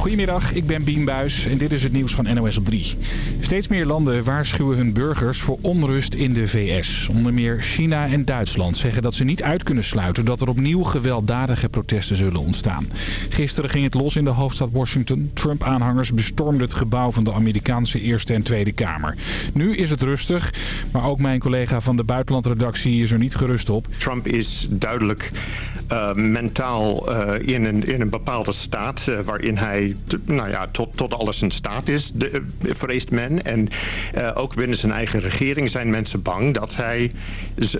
Goedemiddag, ik ben Bien Buis en dit is het nieuws van NOS op 3. Steeds meer landen waarschuwen hun burgers voor onrust in de VS. Onder meer China en Duitsland zeggen dat ze niet uit kunnen sluiten... dat er opnieuw gewelddadige protesten zullen ontstaan. Gisteren ging het los in de hoofdstad Washington. Trump-aanhangers bestormden het gebouw van de Amerikaanse Eerste en Tweede Kamer. Nu is het rustig, maar ook mijn collega van de buitenlandredactie is er niet gerust op. Trump is duidelijk uh, mentaal uh, in, een, in een bepaalde staat... Uh, waarin hij nou ja, tot, tot alles in staat is, de, vreest men. En uh, ook binnen zijn eigen regering zijn mensen bang dat hij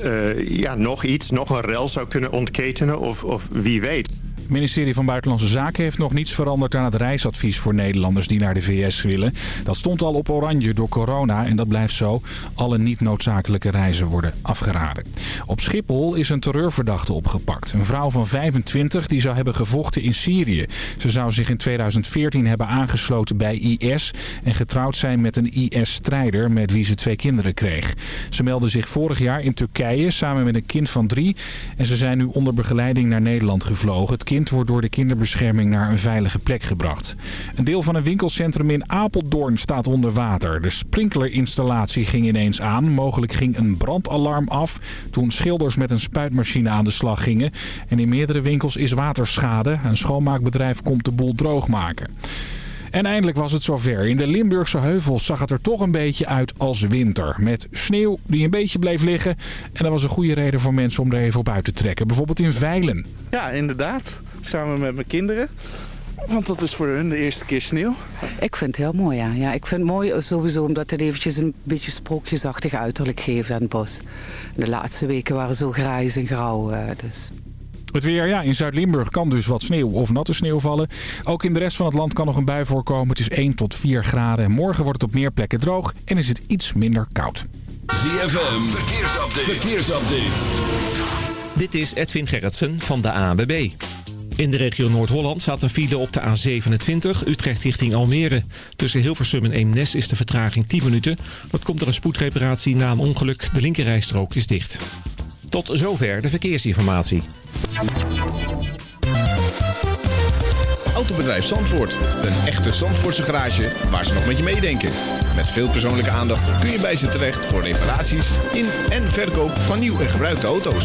uh, ja, nog iets, nog een rel zou kunnen ontketenen of, of wie weet. Het ministerie van Buitenlandse Zaken heeft nog niets veranderd aan het reisadvies voor Nederlanders die naar de VS willen. Dat stond al op oranje door corona en dat blijft zo. Alle niet noodzakelijke reizen worden afgeraden. Op Schiphol is een terreurverdachte opgepakt. Een vrouw van 25 die zou hebben gevochten in Syrië. Ze zou zich in 2014 hebben aangesloten bij IS en getrouwd zijn met een IS-strijder met wie ze twee kinderen kreeg. Ze meldde zich vorig jaar in Turkije samen met een kind van drie en ze zijn nu onder begeleiding naar Nederland gevlogen. Het kind wordt door de kinderbescherming naar een veilige plek gebracht. Een deel van een winkelcentrum in Apeldoorn staat onder water. De sprinklerinstallatie ging ineens aan. Mogelijk ging een brandalarm af toen schilders met een spuitmachine aan de slag gingen. En in meerdere winkels is waterschade. Een schoonmaakbedrijf komt de boel droog maken. En eindelijk was het zover. In de Limburgse heuvels zag het er toch een beetje uit als winter. Met sneeuw die een beetje bleef liggen. En dat was een goede reden voor mensen om er even op uit te trekken. Bijvoorbeeld in Veilen. Ja, inderdaad. Samen met mijn kinderen. Want dat is voor hun de eerste keer sneeuw. Ik vind het heel mooi, ja. ja ik vind het mooi sowieso omdat het eventjes een beetje sprookjesachtig uiterlijk geeft aan het bos. De laatste weken waren zo grijs en grauw. Dus het weer, ja, in Zuid-Limburg kan dus wat sneeuw of natte sneeuw vallen. Ook in de rest van het land kan nog een bui voorkomen. Het is 1 tot 4 graden. En morgen wordt het op meer plekken droog en is het iets minder koud. ZFM, verkeersupdate. verkeersupdate. Dit is Edwin Gerritsen van de ANWB. In de regio Noord-Holland staat een file op de A27, Utrecht richting Almere. Tussen Hilversum en Eemnes is de vertraging 10 minuten. Dat komt door een spoedreparatie na een ongeluk. De linkerrijstrook is dicht. Tot zover de verkeersinformatie. Autobedrijf Zandvoort. Een echte Zandvoortse garage waar ze nog met je meedenken. Met veel persoonlijke aandacht kun je bij ze terecht voor reparaties in en verkoop van nieuw en gebruikte auto's.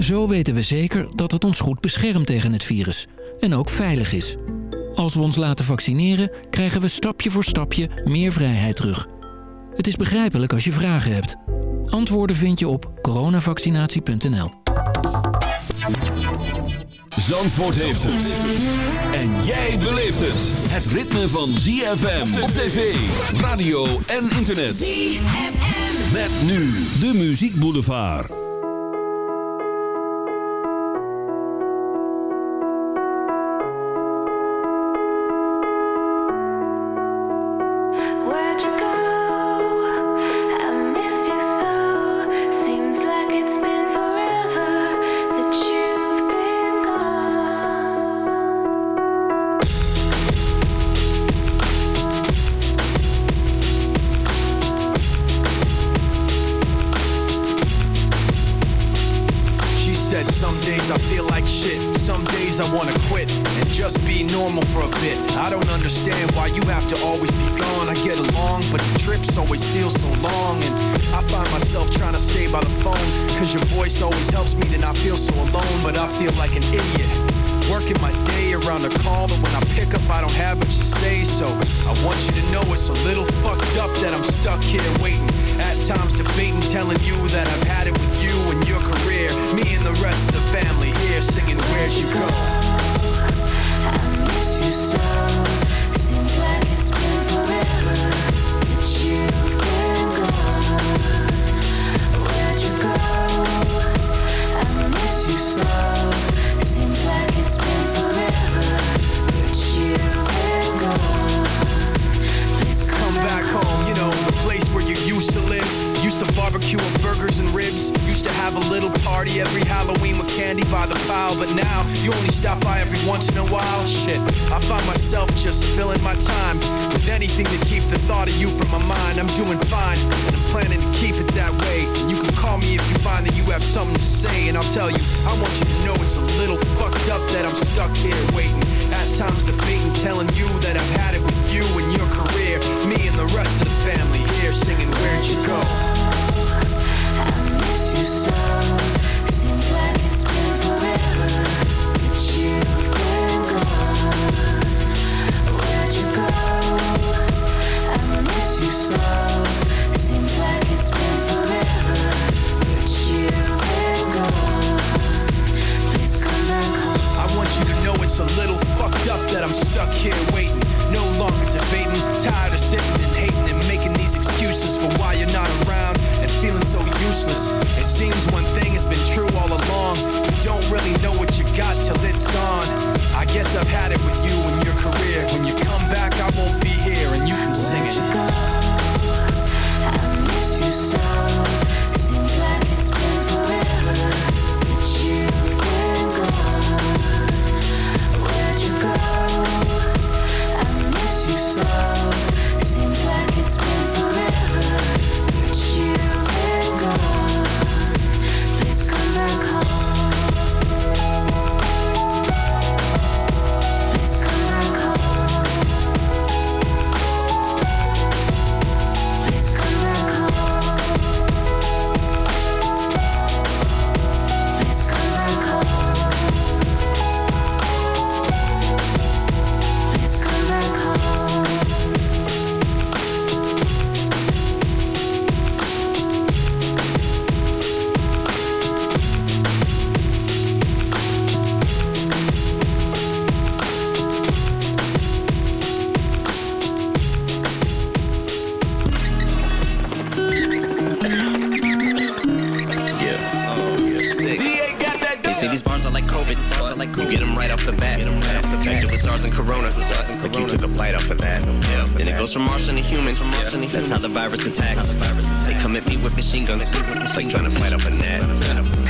Zo weten we zeker dat het ons goed beschermt tegen het virus. En ook veilig is. Als we ons laten vaccineren, krijgen we stapje voor stapje meer vrijheid terug. Het is begrijpelijk als je vragen hebt. Antwoorden vind je op coronavaccinatie.nl. Zandvoort heeft het. En jij beleeft het. Het ritme van ZFM op tv, radio en internet. ZFM. Met nu de Muziek Boulevard. corona. Like you took a bite off of that. Then it goes from Martian to human. That's how the virus attacks. They come at me with machine guns. Like trying to fight off a gnat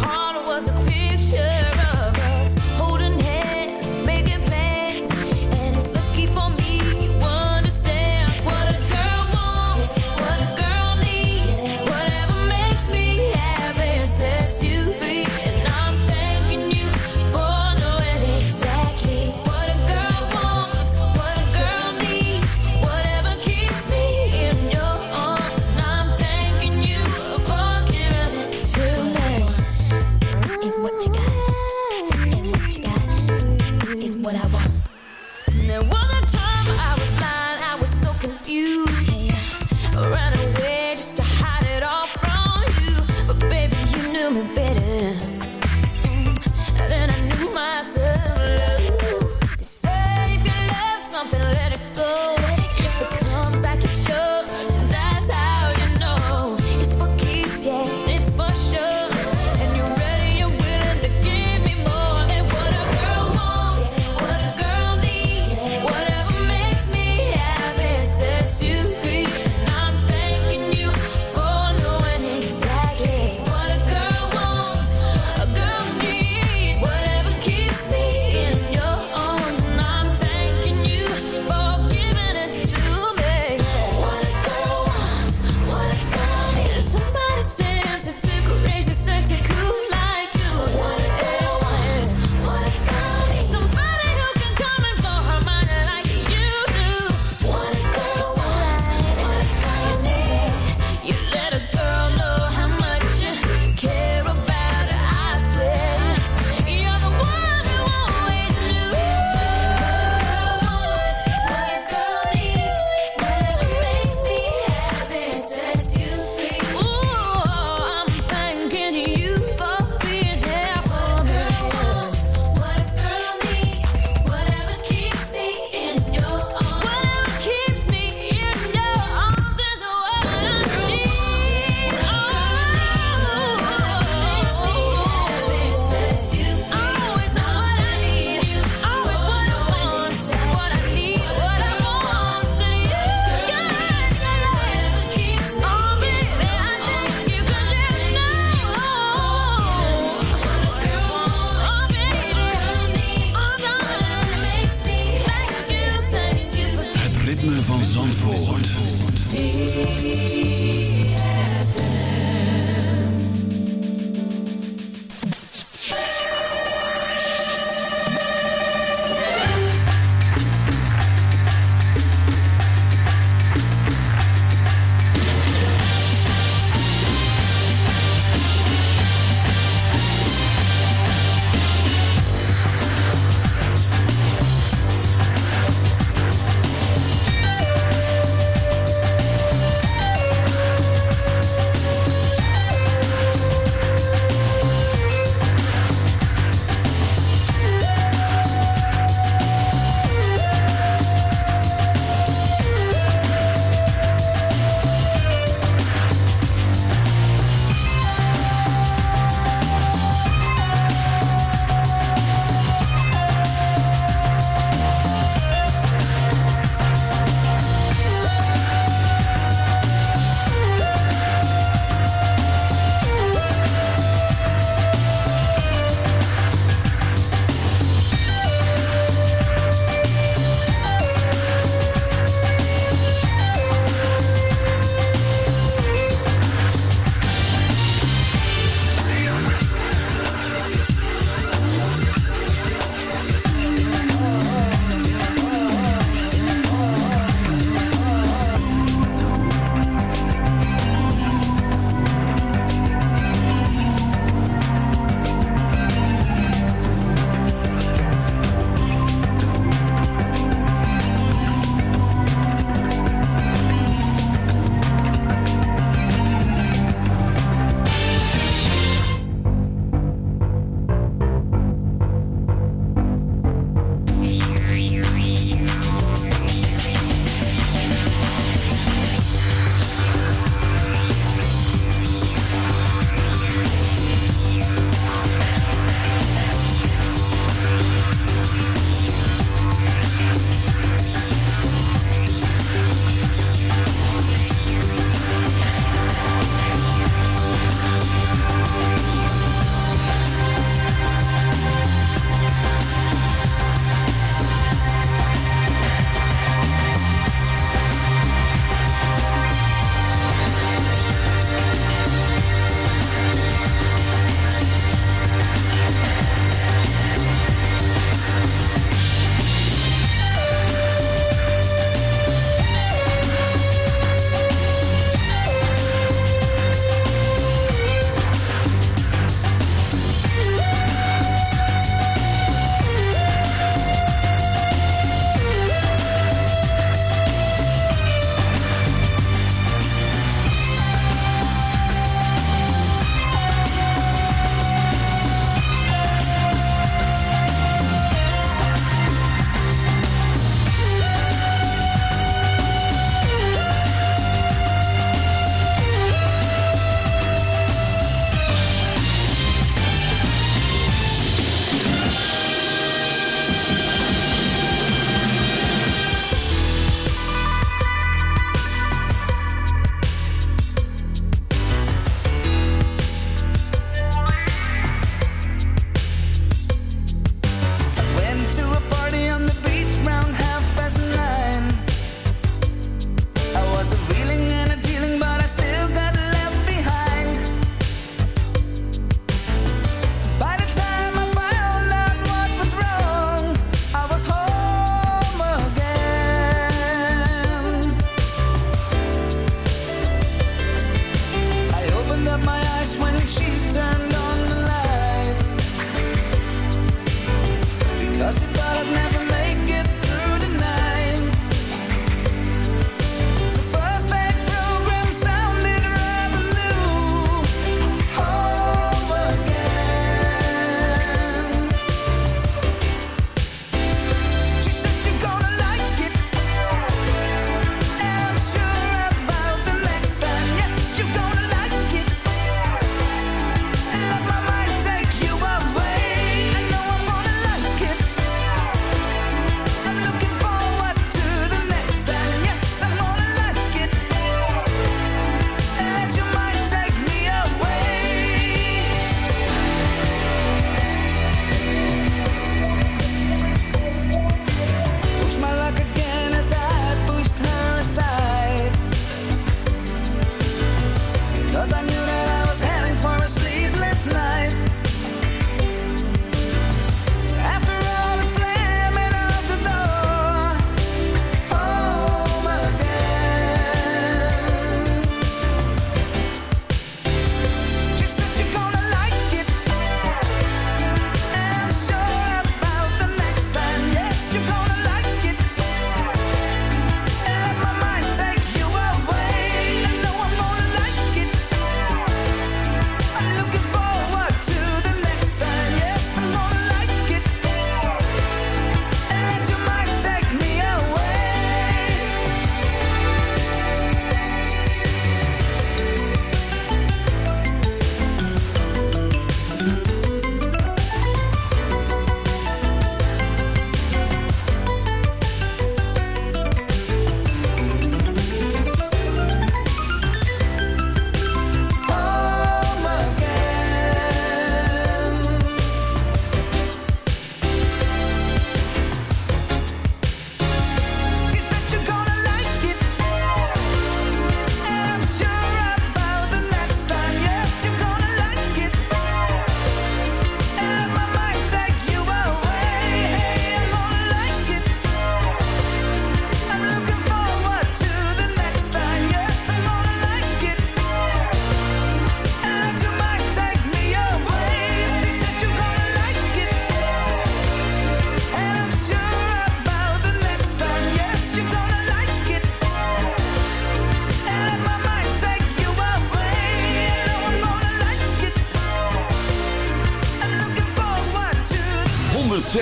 Heart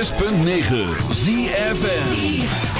106.9 ZFN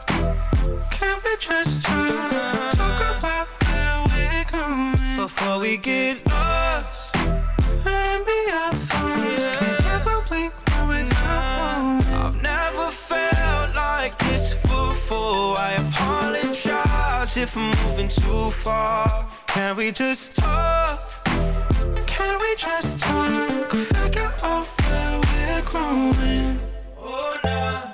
Can we just talk? Talk about where we're going before we get lost. And be our thoughts. Can't get what we want without. I've never felt like this before. I apologize if I'm moving too far. Can we just talk? Can we just talk? Figure out where we're growing. Oh, nah.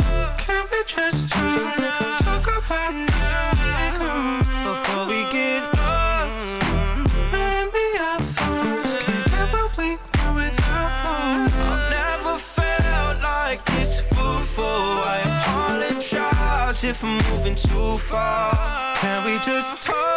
Just talk? Talk about now before we get lost. And be our thoughts. Can't get what we want without knowing. I've never felt like this before. I apologize if I'm moving too far. Can we just talk?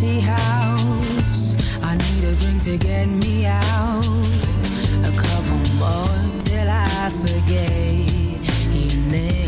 empty house. I need a drink to get me out. A couple more till I forget your name.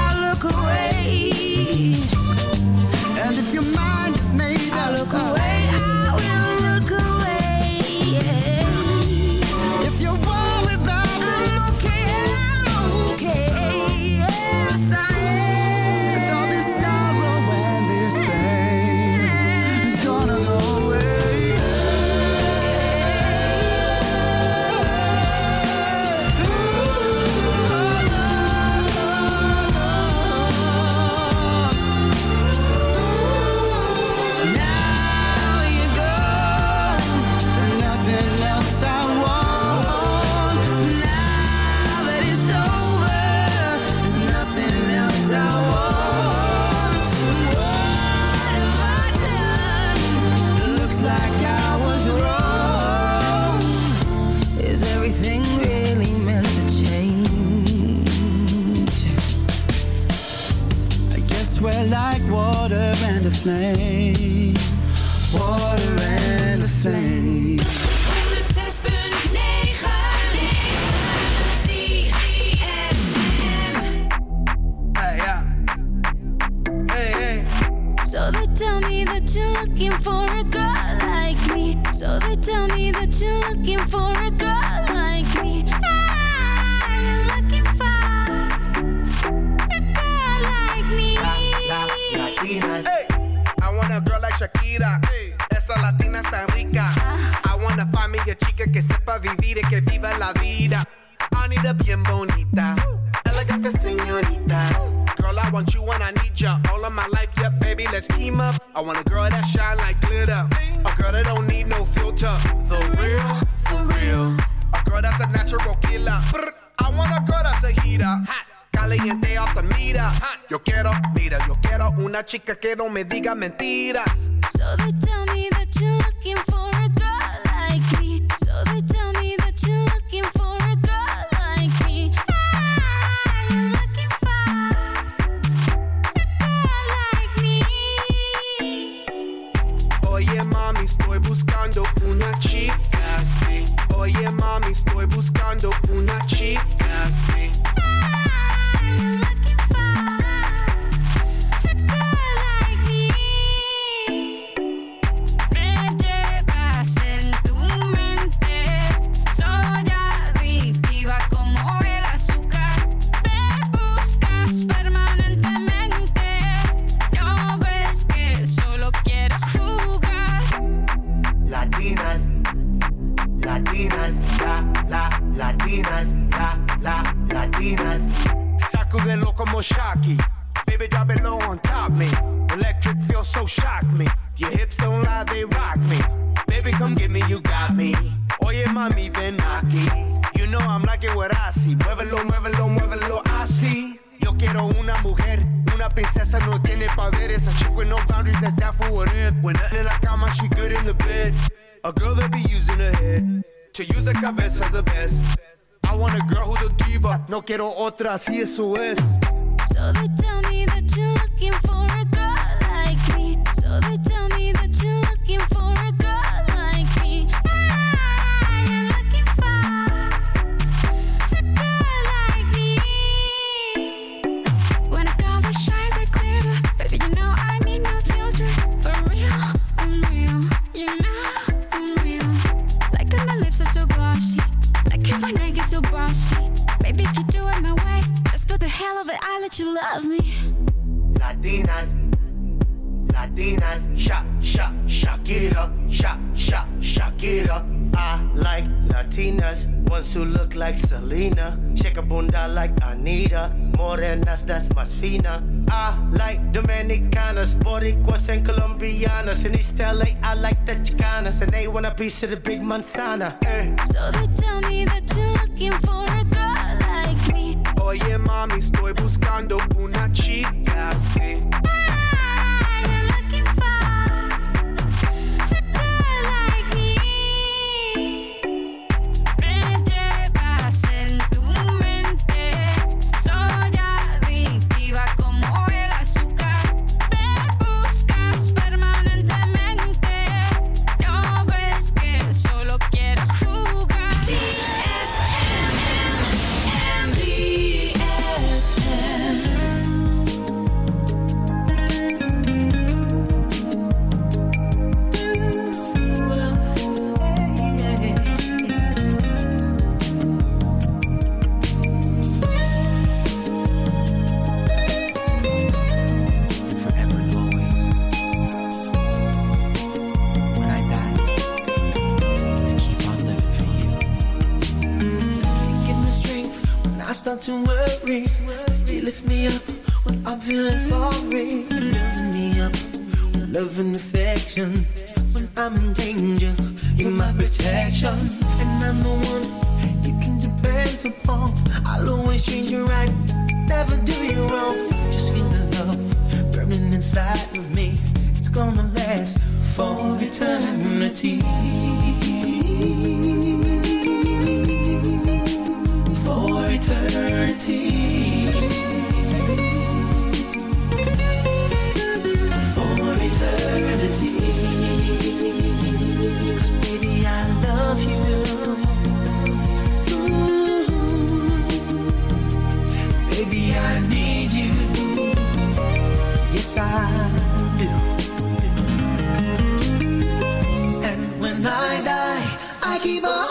quiero otra, si eso es. So they tell me Chicanas. In East LA, I like the Chicanas. And they want a piece of the big manzana. Uh. So they tell me that you're looking for a girl like me. Oye, mami, estoy buscando una chica. keep on.